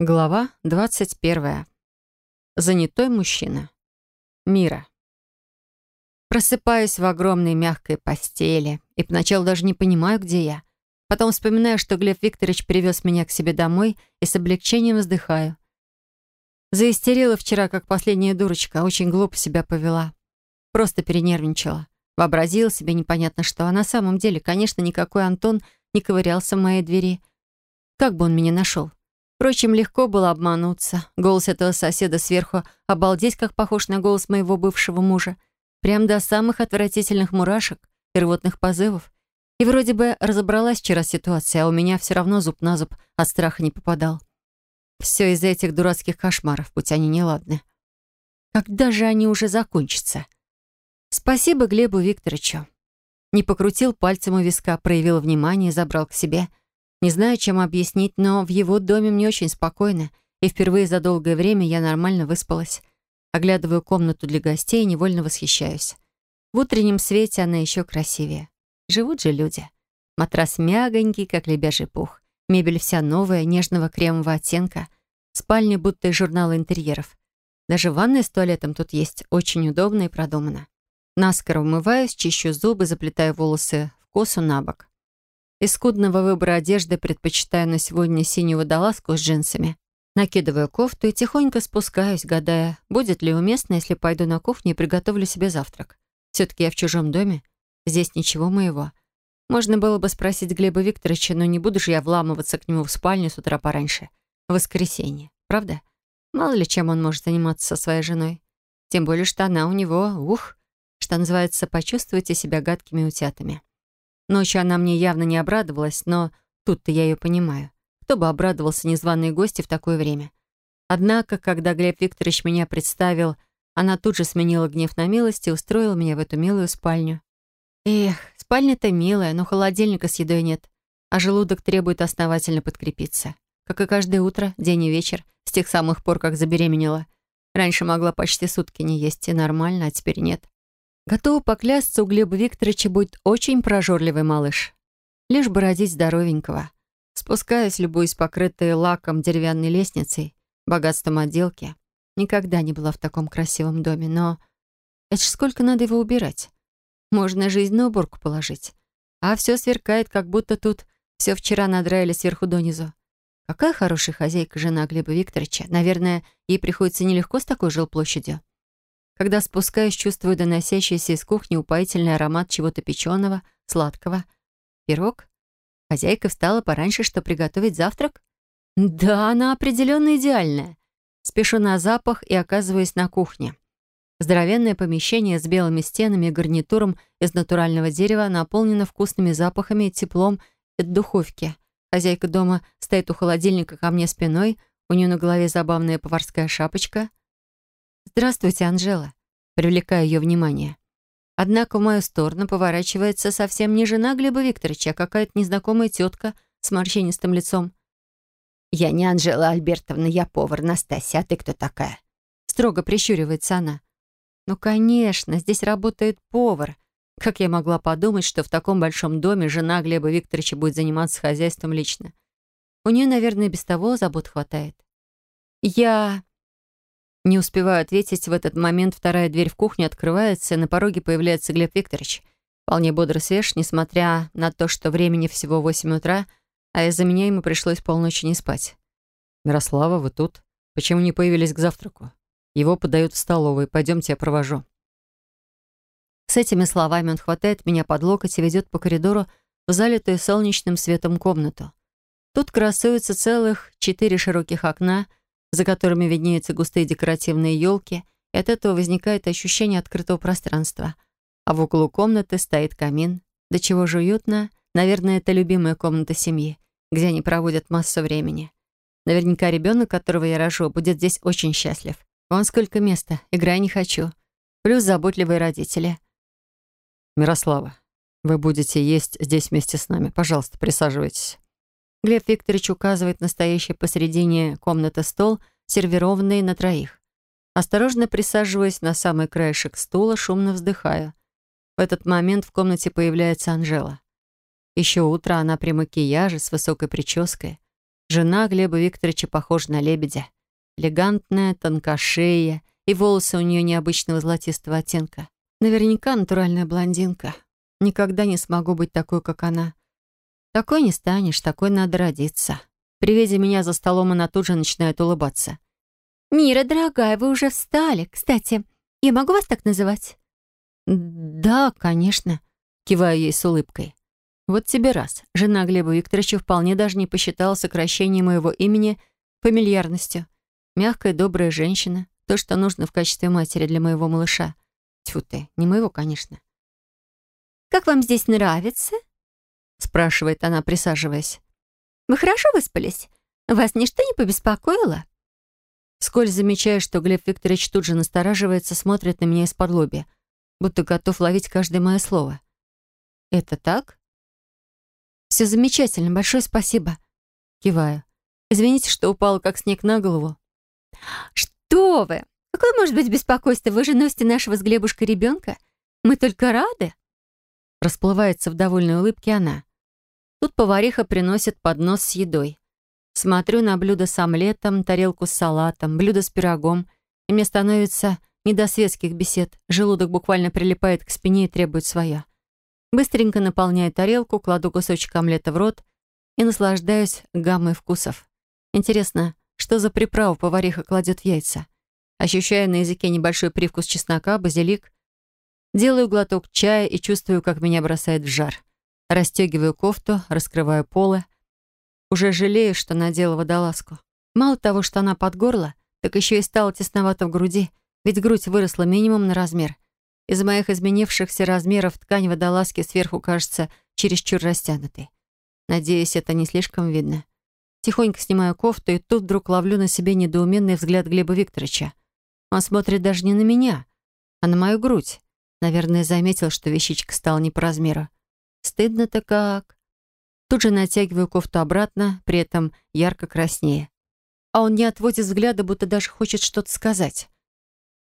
Глава 21. Занятой мужчина. Мира. Просыпаюсь в огромной мягкой постели и поначалу даже не понимаю, где я. Потом вспоминаю, что Глеб Викторович привез меня к себе домой и с облегчением вздыхаю. Заистерила вчера, как последняя дурочка, очень глупо себя повела. Просто перенервничала. Вообразила себе непонятно что, а на самом деле, конечно, никакой Антон не ковырялся в моей двери. Как бы он меня нашел? Впрочем, легко было обмануться. Голос этого соседа сверху обалдеть, как похож на голос моего бывшего мужа. Прям до самых отвратительных мурашек и рвотных позывов. И вроде бы разобралась вчера ситуация, а у меня все равно зуб на зуб от страха не попадал. Все из-за этих дурацких кошмаров, будь они неладны. Когда же они уже закончатся? Спасибо Глебу Викторовичу. Не покрутил пальцем у виска, проявил внимание забрал к себе — не знаю, чем объяснить, но в его доме мне очень спокойно, и впервые за долгое время я нормально выспалась. Оглядываю комнату для гостей и невольно восхищаюсь. В утреннем свете она еще красивее. Живут же люди. Матрас мягонький, как лебяжий пух. Мебель вся новая, нежного кремового оттенка. Спальня будто из журнала интерьеров. Даже ванная с туалетом тут есть, очень удобно и продумано. Наскоро умываюсь, чищу зубы, заплетаю волосы в косу на бок. Из скудного выбора одежды предпочитаю на сегодня синюю водолазку с джинсами. Накидываю кофту и тихонько спускаюсь, гадая, будет ли уместно, если пойду на кухню и приготовлю себе завтрак. Все-таки я в чужом доме, здесь ничего моего. Можно было бы спросить Глеба Викторовича, но не буду же я вламываться к нему в спальню с утра пораньше. В воскресенье, правда? Мало ли чем он может заниматься со своей женой. Тем более, что она у него, ух, что называется, почувствуйте себя гадкими утятами. Ночью она мне явно не обрадовалась, но тут-то я ее понимаю. Кто бы обрадовался незваные гости в такое время? Однако, когда Глеб Викторович меня представил, она тут же сменила гнев на милость и устроила меня в эту милую спальню. Эх, спальня-то милая, но холодильника с едой нет, а желудок требует основательно подкрепиться. Как и каждое утро, день и вечер, с тех самых пор, как забеременела. Раньше могла почти сутки не есть, и нормально, а теперь нет. Готова поклясться, у Глеба Викторовича будет очень прожорливый малыш. Лишь бы родить здоровенького. Спускаясь, любуясь покрытой лаком деревянной лестницей, богатством отделки. Никогда не была в таком красивом доме, но... Это ж сколько надо его убирать. Можно жизнь на уборку положить. А все сверкает, как будто тут все вчера надраили сверху донизу. Какая хорошая хозяйка жена Глеба Викторовича. Наверное, ей приходится нелегко с такой жилплощадью. Когда спускаюсь, чувствую доносящийся из кухни упоительный аромат чего-то печеного, сладкого. Пирог? Хозяйка встала пораньше, чтобы приготовить завтрак? Да, она определенно идеальная. Спешу на запах и оказываюсь на кухне. Здоровенное помещение с белыми стенами и гарнитуром из натурального дерева наполнено вкусными запахами и теплом от духовки. Хозяйка дома стоит у холодильника ко мне спиной, у нее на голове забавная поварская шапочка — «Здравствуйте, Анжела», привлекаю ее внимание. Однако в мою сторону поворачивается совсем не жена Глеба Викторовича, а какая-то незнакомая тетка с морщинистым лицом. «Я не Анжела Альбертовна, я повар Настасья, а ты кто такая?» Строго прищуривается она. «Ну, конечно, здесь работает повар. Как я могла подумать, что в таком большом доме жена Глеба Викторовича будет заниматься хозяйством лично? У нее, наверное, без того забот хватает. Я...» Не успеваю ответить, в этот момент вторая дверь в кухню открывается, и на пороге появляется Глеб Викторович. Вполне бодро свеж, несмотря на то, что времени всего 8 утра, а из-за меня ему пришлось полночи не спать. «Мирослава, вы тут? Почему не появились к завтраку? Его подают в столовой. Пойдемте, я провожу». С этими словами он хватает меня под локоть и ведет по коридору в залитую солнечным светом комнату. Тут красуются целых четыре широких окна — за которыми виднеются густые декоративные елки, и от этого возникает ощущение открытого пространства. А в углу комнаты стоит камин. До чего же уютно. Наверное, это любимая комната семьи, где они проводят массу времени. Наверняка ребенок, которого я рожу, будет здесь очень счастлив. Вон сколько места, играй не хочу. Плюс заботливые родители. Мирослава, вы будете есть здесь вместе с нами. Пожалуйста, присаживайтесь. Глеб Викторович указывает на стоящий посередине комнаты стол, сервированный на троих. Осторожно присаживаясь на самый краешек стула, шумно вздыхаю. В этот момент в комнате появляется Анжела. Еще утро она при макияже, с высокой прической. Жена Глеба Викторовича похожа на лебедя. Элегантная, тонкошея, и волосы у нее необычного золотистого оттенка. Наверняка натуральная блондинка. Никогда не смогу быть такой, как она. Такой не станешь, такой надо родиться. При виде меня за столом она тут же начинает улыбаться. «Мира, дорогая, вы уже встали. Кстати, я могу вас так называть?» «Да, конечно», — киваю ей с улыбкой. «Вот тебе раз. Жена Глеба Викторовича вполне даже не посчитала сокращение моего имени фамильярностью. Мягкая, добрая женщина. То, что нужно в качестве матери для моего малыша. Тьфу ты, не моего, конечно». «Как вам здесь нравится?» — спрашивает она, присаживаясь. «Вы хорошо выспались? Вас ничто не побеспокоило?» Сколь замечаю, что Глеб Викторович тут же настораживается, смотрит на меня из-под лоби, будто готов ловить каждое мое слово. «Это так?» «Все замечательно, большое спасибо», — киваю. «Извините, что упала как снег на голову». «Что вы? Какое может быть беспокойство? Вы же носите нашего с Глебушкой ребенка. Мы только рады». Расплывается в довольной улыбке она. Тут повариха приносит поднос с едой. Смотрю на блюдо с омлетом, тарелку с салатом, блюдо с пирогом, и мне становится не до светских бесед. Желудок буквально прилипает к спине и требует своя. Быстренько наполняю тарелку, кладу кусочек омлета в рот и наслаждаюсь гаммой вкусов. Интересно, что за приправу повариха кладет в яйца? Ощущаю на языке небольшой привкус чеснока, базилик. Делаю глоток чая и чувствую, как меня бросает в жар. Растегиваю кофту, раскрываю полы. Уже жалею, что надела водолазку. Мало того, что она под горло, так еще и стала тесновато в груди, ведь грудь выросла минимум на размер. Из моих изменившихся размеров ткань водолазки сверху кажется чересчур растянутой. Надеюсь, это не слишком видно. Тихонько снимаю кофту, и тут вдруг ловлю на себе недоуменный взгляд Глеба Викторовича. Он смотрит даже не на меня, а на мою грудь. Наверное, заметил, что вещичка стала не по размеру. Стыдно-то как. Тут же натягиваю кофту обратно, при этом ярко краснее. А он не отводит взгляда, будто даже хочет что-то сказать.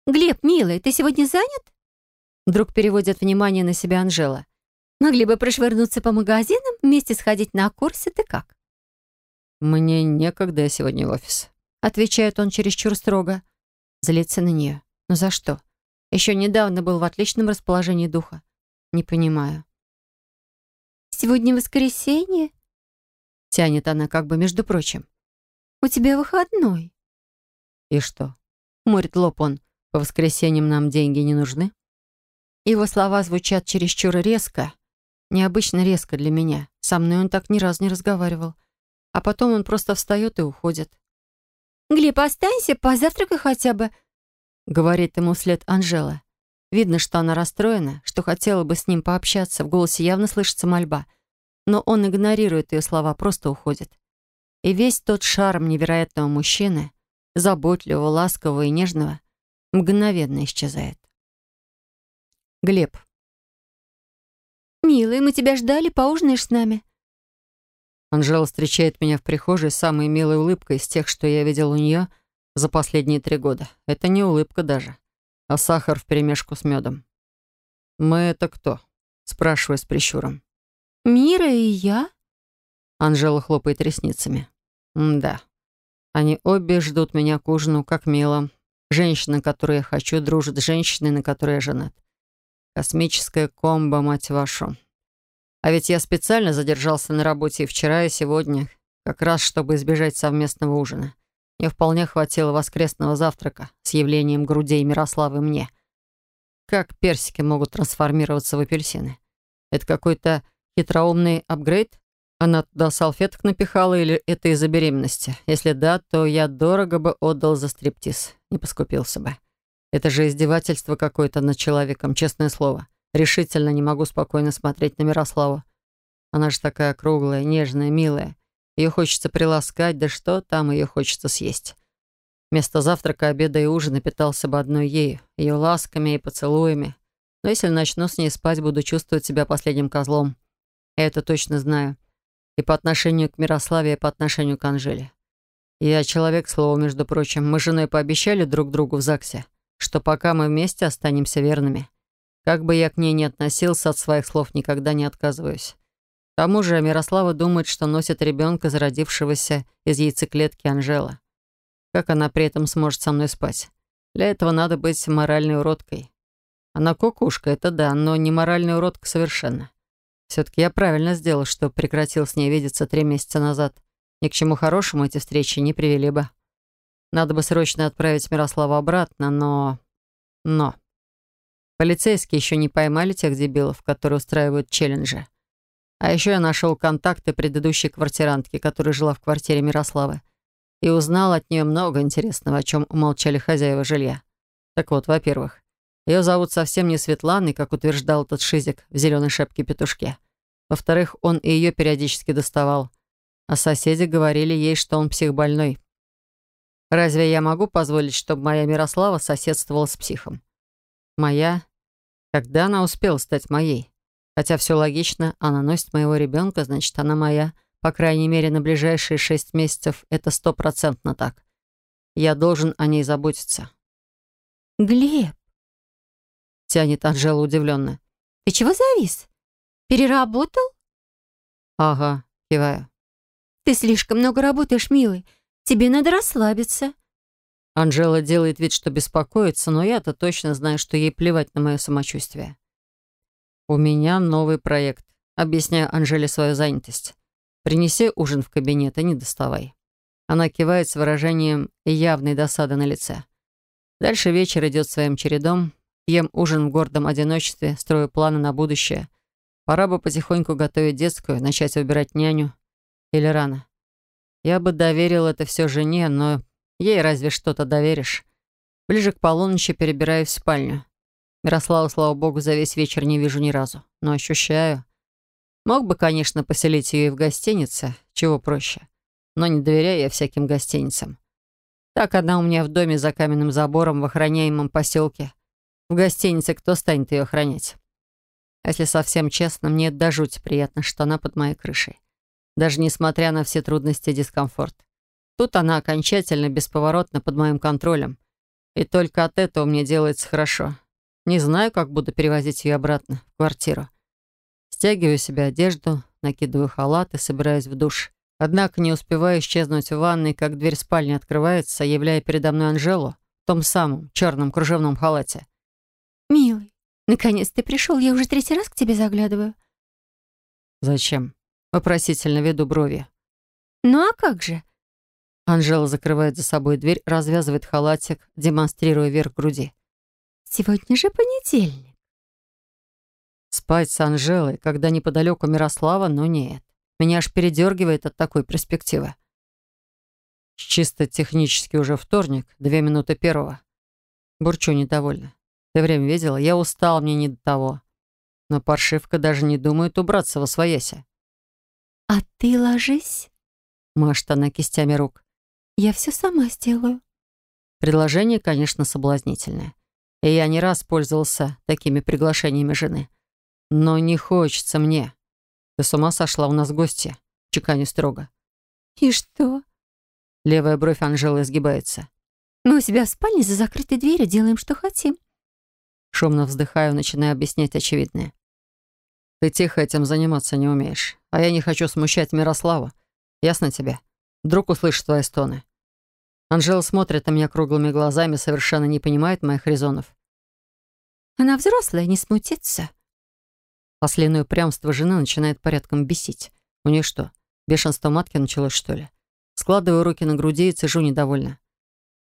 «Глеб, милый, ты сегодня занят?» Вдруг переводит внимание на себя Анжела. «Могли бы прошвырнуться по магазинам, вместе сходить на курсы, ты как?» «Мне некогда, я сегодня в офис», — отвечает он чересчур строго. Злится на нее. Но за что? Еще недавно был в отличном расположении духа. Не понимаю. «Сегодня воскресенье?» Тянет она как бы между прочим. «У тебя выходной». «И что?» Морит лоб он. «По воскресеньям нам деньги не нужны?» Его слова звучат чересчур резко. Необычно резко для меня. Со мной он так ни разу не разговаривал. А потом он просто встает и уходит. «Глеб, останься, позавтракай хотя бы», — говорит ему вслед Анжела. Видно, что она расстроена, что хотела бы с ним пообщаться. В голосе явно слышится мольба. Но он игнорирует ее слова, просто уходит. И весь тот шарм невероятного мужчины, заботливого, ласкового и нежного, мгновенно исчезает. Глеб. «Милый, мы тебя ждали, поужинаешь с нами?» Анжела встречает меня в прихожей с самой милой улыбкой из тех, что я видел у нее за последние три года. Это не улыбка даже а сахар вперемешку с медом. «Мы это кто?» — спрашиваю с прищуром. «Мира и я?» Анжела хлопает ресницами. «Да. Они обе ждут меня к ужину, как мило. Женщина, которую я хочу, дружит с женщиной, на которой я женат. Космическая комбо, мать вашу. А ведь я специально задержался на работе и вчера, и сегодня, как раз чтобы избежать совместного ужина. Мне вполне хватило воскресного завтрака с явлением грудей Мирославы мне. Как персики могут трансформироваться в апельсины? Это какой-то хитроумный апгрейд? Она туда салфеток напихала или это из-за беременности? Если да, то я дорого бы отдал за стриптиз. Не поскупился бы. Это же издевательство какое-то над человеком, честное слово. Решительно не могу спокойно смотреть на Мирославу. Она же такая круглая, нежная, милая. Ее хочется приласкать, да что там ее хочется съесть. Вместо завтрака, обеда и ужина питался бы одной ею, ее ласками и поцелуями. Но если начну с ней спать, буду чувствовать себя последним козлом. Я это точно знаю. И по отношению к Мирославе, и по отношению к Анжеле. Я человек, слово, между прочим. Мы с женой пообещали друг другу в ЗАГСе, что пока мы вместе останемся верными. Как бы я к ней ни относился, от своих слов никогда не отказываюсь. К тому же Мирослава думает, что носит ребенка, зародившегося из яйцеклетки Анжела. Как она при этом сможет со мной спать? Для этого надо быть моральной уродкой. Она кукушка, это да, но не моральная уродка совершенно. Все-таки я правильно сделал, что прекратил с ней видеться три месяца назад. Ни к чему хорошему эти встречи не привели бы. Надо бы срочно отправить Мирославу обратно, но... Но... Полицейские еще не поймали тех дебилов, которые устраивают челленджи. А еще я нашел контакты предыдущей квартирантки, которая жила в квартире Мирославы, и узнал от нее много интересного, о чем умолчали хозяева жилья. Так вот, во-первых, ее зовут совсем не Светланой, как утверждал этот шизик в зеленой шапке-петушке. Во-вторых, он и ее периодически доставал. А соседи говорили ей, что он психбольной. Разве я могу позволить, чтобы моя Мирослава соседствовала с психом? Моя? Когда она успела стать моей? Хотя все логично, она носит моего ребенка, значит, она моя. По крайней мере, на ближайшие шесть месяцев это стопроцентно так. Я должен о ней заботиться. «Глеб!» — тянет Анжела удивленно. «Ты чего завис? Переработал?» «Ага», — киваю. «Ты слишком много работаешь, милый. Тебе надо расслабиться». Анжела делает вид, что беспокоится, но я-то точно знаю, что ей плевать на мое самочувствие. «У меня новый проект», — объясняю Анжеле свою занятость. «Принеси ужин в кабинет и не доставай». Она кивает с выражением явной досады на лице. Дальше вечер идет своим чередом. Ем ужин в гордом одиночестве, строю планы на будущее. Пора бы потихоньку готовить детскую, начать выбирать няню. Или рано. Я бы доверил это все жене, но ей разве что-то доверишь. Ближе к полуночи перебираюсь в спальню. Мирославу, слава богу, за весь вечер не вижу ни разу. Но ощущаю. Мог бы, конечно, поселить ее и в гостинице, чего проще. Но не доверяю я всяким гостиницам. Так она у меня в доме за каменным забором в охраняемом поселке. В гостинице кто станет ее охранять? Если совсем честно, мне до жути приятно, что она под моей крышей даже несмотря на все трудности и дискомфорт. Тут она окончательно, бесповоротно под моим контролем. И только от этого мне делается хорошо. Не знаю, как буду перевозить ее обратно в квартиру. Стягиваю себе одежду, накидываю халат и собираюсь в душ. Однако не успеваю исчезнуть в ванной, как дверь спальни открывается, являя передо мной Анжелу в том самом черном кружевном халате. «Милый, наконец ты пришел. Я уже третий раз к тебе заглядываю». «Зачем?» Вопросительно веду брови. «Ну а как же?» Анжела закрывает за собой дверь, развязывает халатик, демонстрируя верх груди. «Сегодня же понедельник». Спать с Анжелой, когда неподалеку Мирослава, но нет. Меня аж передергивает от такой перспективы. Чисто технически уже вторник, две минуты первого. Бурчу недовольно. Ты время видела? Я устал, мне не до того. Но паршивка даже не думает убраться во своясе. «А ты ложись», — машет она кистями рук. «Я все сама сделаю». Предложение, конечно, соблазнительное. И я не раз пользовался такими приглашениями жены. Но не хочется мне. Ты с ума сошла у нас гости, чеканю строго. «И что?» Левая бровь Анжелы изгибается. «Мы у себя в спальне за закрытой дверью делаем, что хотим». Шумно вздыхаю, начиная объяснять очевидное. Ты тихо этим заниматься не умеешь. А я не хочу смущать Мирославу. Ясно тебе? Вдруг услышит твои стоны. Анжела смотрит на меня круглыми глазами, совершенно не понимает моих резонов. Она взрослая, не смутится. Последнее упрямство жены начинает порядком бесить. У нее что, бешенство матки началось, что ли? Складываю руки на груди и цежу недовольно.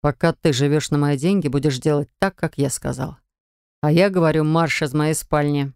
Пока ты живешь на мои деньги, будешь делать так, как я сказал. А я говорю, марш из моей спальни.